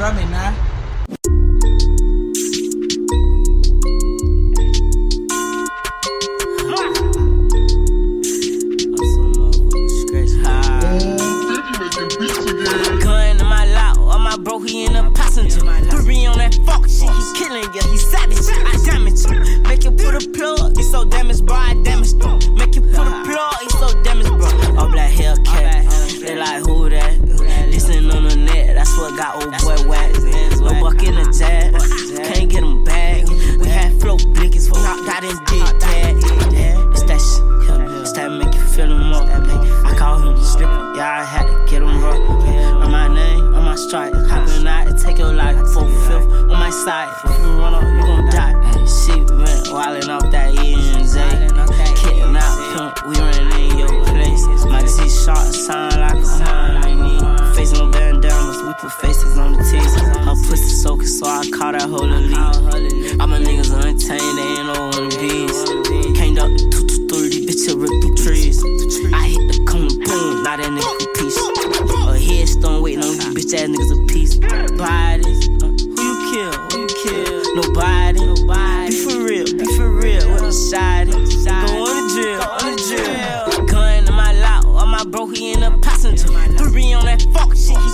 Feel me now? In the jag, can't get him back. We had flow blickers, for out got in dick tag. It's that shit, it's that make you feel him up. I call him slipper, yeah, I had to get him up. On my name, on my strike, hopping out and take your life. Four fifth on my side, if you run up, you gon' die. She went wildin' off that E and Z. Kicking out, pimp, we running in your place. My T shot call that whole elite. All my niggas untamed, they ain't no one bees. Came up two two thirty, bitch, I rip through trees. I hit the cone, boom, now that nigga a piece. A headstone waiting on you, bitch ass niggas a piece. Bodies, uh, who you kill? Who you kill? Nobody, nobody. Be for real, be for real. What a shot, go on the drill, on the drill. Gun in my lap, all my bro, he in a passenger. Three on that fuck shit, he